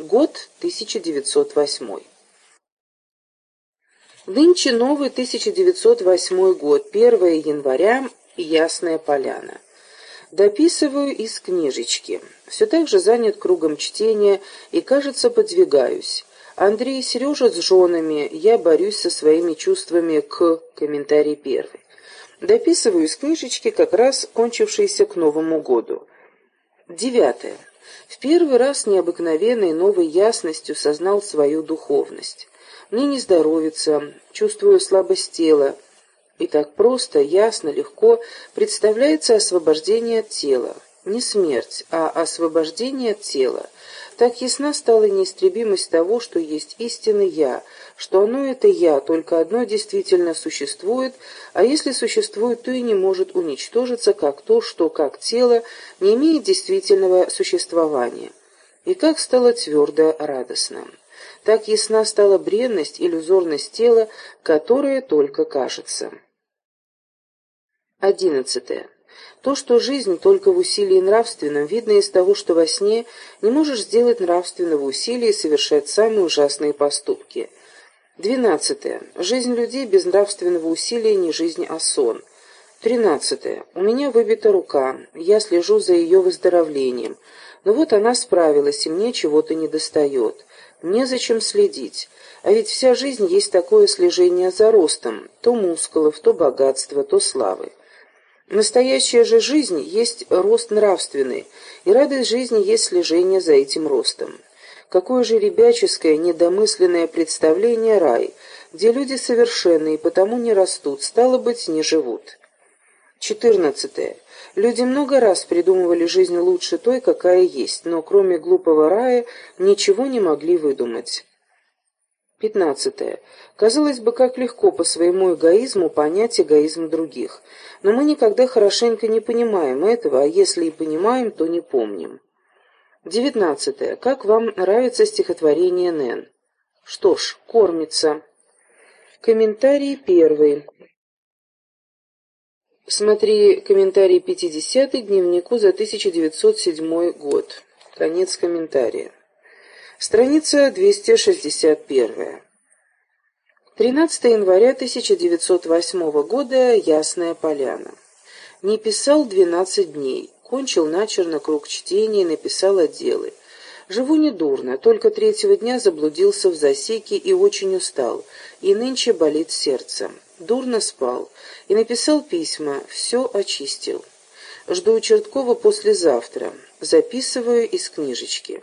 Год 1908. Нынче новый 1908 год, 1 января, Ясная Поляна. Дописываю из книжечки. Все так же занят кругом чтения и, кажется, подвигаюсь. Андрей и Сережа с женами, я борюсь со своими чувствами к... Комментарий первый. Дописываю из книжечки, как раз кончившейся к Новому году. Девятое. В первый раз необыкновенной новой ясностью сознал свою духовность. Мне не здоровится, чувствую слабость тела, и так просто, ясно, легко представляется освобождение от тела. Не смерть, а освобождение от тела. Так ясна стала неистребимость того, что есть истинный «я», что оно — это «я», только одно действительно существует, а если существует, то и не может уничтожиться, как то, что, как тело, не имеет действительного существования. И как стало твердо радостно. Так ясна стала бренность, иллюзорность тела, которое только кажется. Одиннадцатое. То, что жизнь только в усилии нравственном, видно из того, что во сне не можешь сделать нравственного усилия и совершать самые ужасные поступки. Двенадцатое. Жизнь людей без нравственного усилия не жизнь, а сон. Тринадцатое. У меня выбита рука, я слежу за ее выздоровлением. Но вот она справилась, и мне чего-то недостает. Незачем следить. А ведь вся жизнь есть такое слежение за ростом, то мускулов, то богатства, то славы. Настоящая же жизнь есть рост нравственный, и радость жизни есть слежение за этим ростом. Какое же ребяческое, недомысленное представление рай, где люди совершенные, потому не растут, стало быть, не живут. 14. Люди много раз придумывали жизнь лучше той, какая есть, но кроме глупого рая ничего не могли выдумать. Пятнадцатое. Казалось бы, как легко по своему эгоизму понять эгоизм других. Но мы никогда хорошенько не понимаем этого, а если и понимаем, то не помним. Девятнадцатое. Как вам нравится стихотворение Нэн? Что ж, кормится. Комментарий первый. Смотри комментарий 50 к дневнику за 1907 год. Конец комментария. Страница 261. 13 января 1908 года. Ясная поляна. Не писал 12 дней. Кончил начерно круг чтения и написал отделы. Живу недурно, только третьего дня заблудился в засеке и очень устал, и нынче болит сердце. Дурно спал и написал письма, все очистил. Жду Черткова послезавтра. Записываю из книжечки.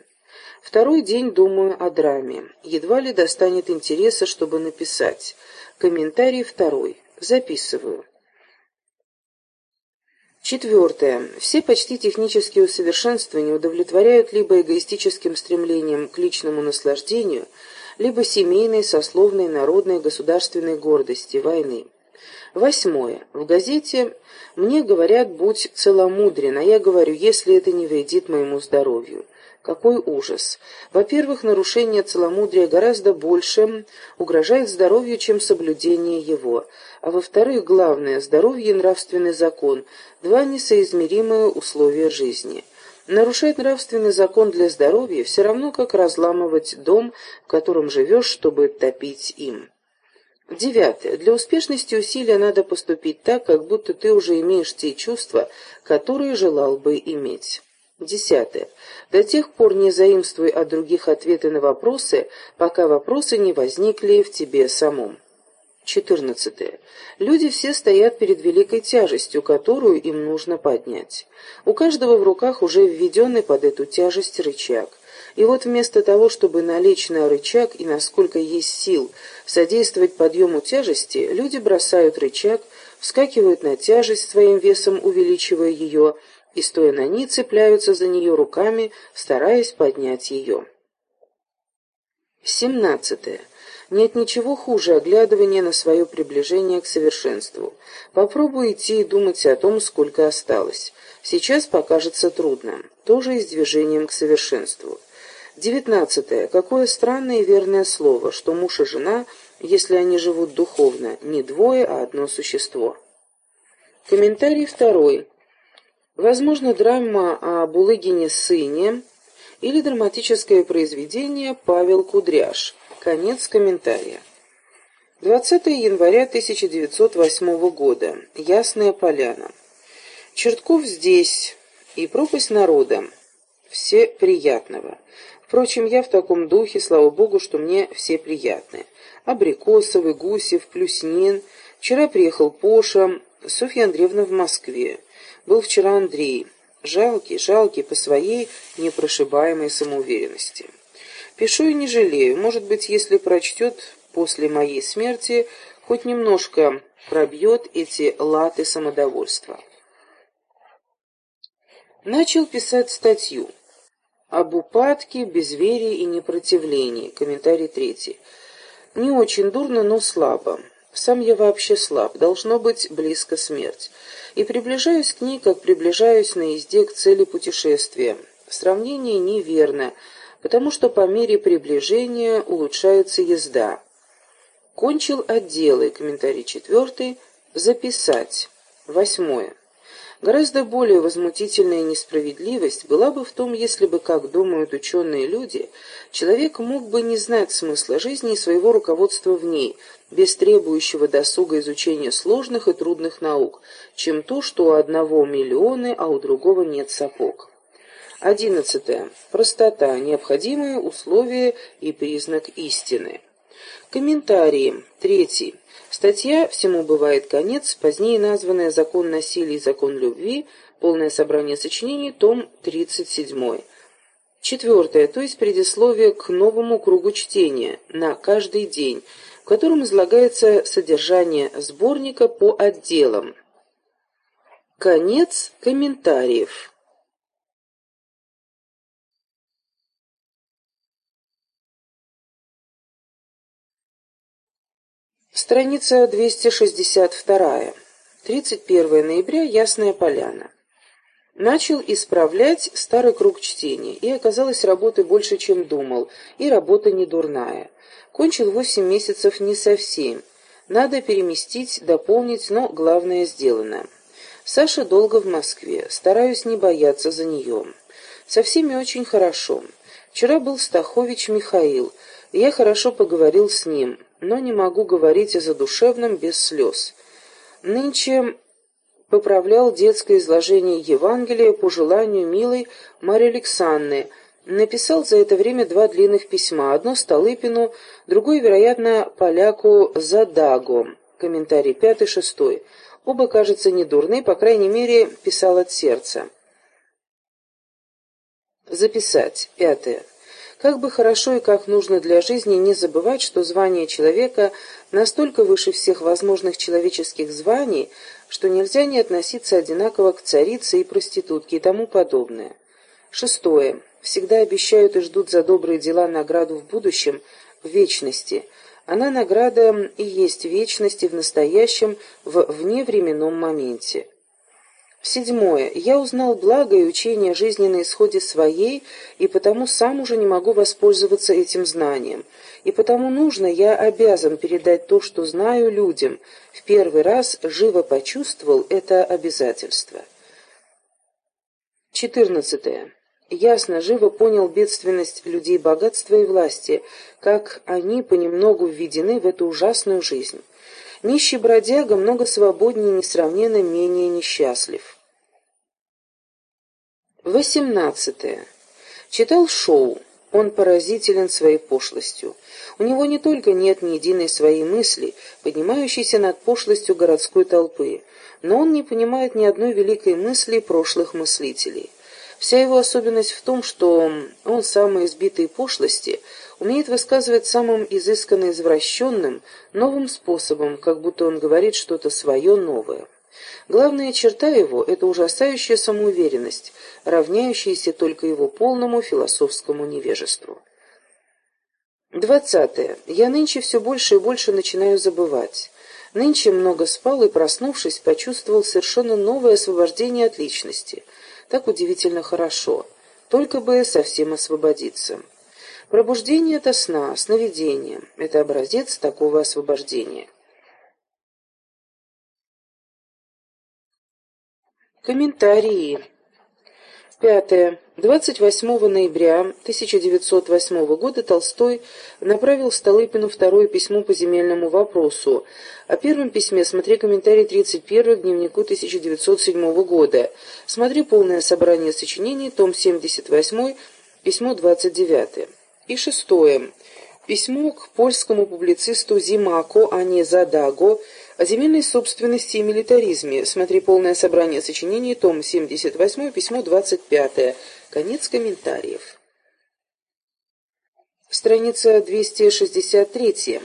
Второй день думаю о драме. Едва ли достанет интереса, чтобы написать. Комментарий второй. Записываю. Четвертое. Все почти технические усовершенствования удовлетворяют либо эгоистическим стремлением к личному наслаждению, либо семейной, сословной, народной, государственной гордости, войны. Восьмое. В газете мне говорят, будь целомудрен, а я говорю, если это не вредит моему здоровью. Какой ужас! Во-первых, нарушение целомудрия гораздо больше угрожает здоровью, чем соблюдение его. А во-вторых, главное, здоровье и нравственный закон – два несоизмеримые условия жизни. Нарушать нравственный закон для здоровья все равно, как разламывать дом, в котором живешь, чтобы топить им. Девятое. Для успешности усилия надо поступить так, как будто ты уже имеешь те чувства, которые желал бы иметь. Десятое. До тех пор не заимствуй от других ответы на вопросы, пока вопросы не возникли в тебе самом. Четырнадцатое. Люди все стоят перед великой тяжестью, которую им нужно поднять. У каждого в руках уже введенный под эту тяжесть рычаг. И вот вместо того, чтобы налечь на рычаг и, насколько есть сил, содействовать подъему тяжести, люди бросают рычаг, вскакивают на тяжесть своим весом, увеличивая ее, и, стоя на ней, цепляются за нее руками, стараясь поднять ее. Семнадцатое. Нет ничего хуже оглядывания на свое приближение к совершенству. Попробуй идти и думать о том, сколько осталось. Сейчас покажется трудно. Тоже и с движением к совершенству. Девятнадцатое. Какое странное и верное слово, что муж и жена, если они живут духовно, не двое, а одно существо. Комментарий второй. Возможно, драма о Булыгине сыне или драматическое произведение «Павел Кудряш». Конец комментария. 20 января 1908 года. Ясная поляна. Чертков здесь и пропасть народа. Все приятного. Впрочем, я в таком духе, слава богу, что мне все приятны. Абрикосовый, Гусев, Плюснин. Вчера приехал Поша, Софья Андреевна в Москве. Был вчера Андрей. Жалкий, жалкий по своей непрошибаемой самоуверенности. Пишу и не жалею. Может быть, если прочтет после моей смерти, хоть немножко пробьет эти латы самодовольства. Начал писать статью об упадке, безверии и непротивлении. Комментарий третий. Не очень дурно, но слабо. Сам я вообще слаб, должно быть близко смерть. И приближаюсь к ней, как приближаюсь на езде к цели путешествия. Сравнение неверно, потому что по мере приближения улучшается езда. Кончил отделы, комментарий четвертый, записать. Восьмое. Гораздо более возмутительная несправедливость была бы в том, если бы, как думают ученые люди, человек мог бы не знать смысла жизни и своего руководства в ней, без требующего досуга изучения сложных и трудных наук, чем то, что у одного миллионы, а у другого нет сапог. Одиннадцатое. Простота. Необходимые условия и признак истины. Комментарии. Третий. Статья «Всему бывает конец», позднее названная «Закон насилия и закон любви», полное собрание сочинений, том 37. Четвертое, то есть предисловие к новому кругу чтения на каждый день, в котором излагается содержание сборника по отделам. Конец комментариев. Страница 262. 31 ноября. Ясная поляна. Начал исправлять старый круг чтения, и оказалось работы больше, чем думал, и работа не дурная. Кончил восемь месяцев не совсем. Надо переместить, дополнить, но главное сделано. Саша долго в Москве, стараюсь не бояться за нее. Со всеми очень хорошо. Вчера был Стахович Михаил, я хорошо поговорил с ним но не могу говорить о задушевном без слез. Нынче поправлял детское изложение Евангелия по желанию милой Марии Александры, написал за это время два длинных письма, одно Столыпину, другое, вероятно, поляку Задаго. Комментарий пятый-шестой. Оба, кажется, не дурны, по крайней мере, писал от сердца. Записать. Пятое. Как бы хорошо и как нужно для жизни не забывать, что звание человека настолько выше всех возможных человеческих званий, что нельзя не относиться одинаково к царице и проститутке и тому подобное. Шестое. Всегда обещают и ждут за добрые дела награду в будущем, в вечности. Она награда и есть вечность и в настоящем, в вневременном моменте. Седьмое. Я узнал благо и учение жизни на исходе своей, и потому сам уже не могу воспользоваться этим знанием. И потому нужно, я обязан передать то, что знаю людям. В первый раз живо почувствовал это обязательство. Четырнадцатое. Ясно, живо понял бедственность людей богатства и власти, как они понемногу введены в эту ужасную жизнь. Нищий бродяга много свободнее и несравненно менее несчастлив. Восемнадцатое. Читал Шоу. Он поразителен своей пошлостью. У него не только нет ни единой своей мысли, поднимающейся над пошлостью городской толпы, но он не понимает ни одной великой мысли прошлых мыслителей. Вся его особенность в том, что он самые избитые пошлости умеет высказывать самым изысканно извращенным, новым способом, как будто он говорит что-то свое новое. Главная черта его — это ужасающая самоуверенность, равняющаяся только его полному философскому невежеству. Двадцатое. Я нынче все больше и больше начинаю забывать. Нынче много спал и, проснувшись, почувствовал совершенно новое освобождение от личности. Так удивительно хорошо. Только бы совсем освободиться. Пробуждение — это сна, сновидение. Это образец такого освобождения. Комментарии. Пятое. 28 ноября 1908 года Толстой направил Столыпину второе письмо по земельному вопросу. О первом письме смотри комментарий 31 к дневнику 1907 года. Смотри полное собрание сочинений, том 78, письмо 29. И шестое. Письмо к польскому публицисту Зимако, а не Задаго, о земельной собственности и милитаризме. Смотри полное собрание сочинений, том 78, письмо 25. Конец комментариев. Страница 263.